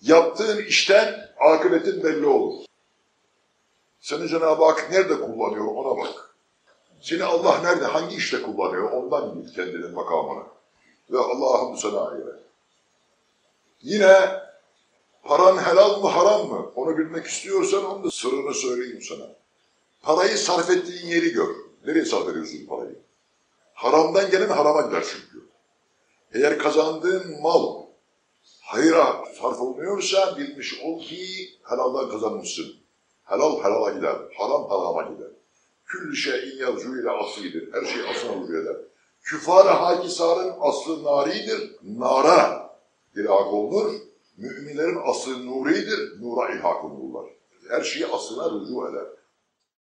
Yaptığın işten akıbetin belli olur. Seni Cenab-ı Hak nerede kullanıyor ona bak. Seni Allah nerede, hangi işte kullanıyor ondan bil kendinin makamını. Ve Allah'ım sana ayrı. Yine paran helal mı haram mı onu bilmek istiyorsan onun da sırrını söyleyeyim sana. Parayı sarf ettiğin yeri gör. Nereye sarf ediyorsun parayı? Haramdan gelen harama gider çünkü. Eğer kazandığın mal hayra sarf olmuyorsa bilmiş ol ki helaldan kazanmışsın. Helal helala gider, haram harama gider. Küllü şeyin yazcu ile aslidir. Her şey aslına rücu eder. Küfar-ı hakisarın aslı naridir. Nara ilhak olunur. Müminlerin aslı nuridir. Nura ilhak olurlar. Her şey aslına rücu eder.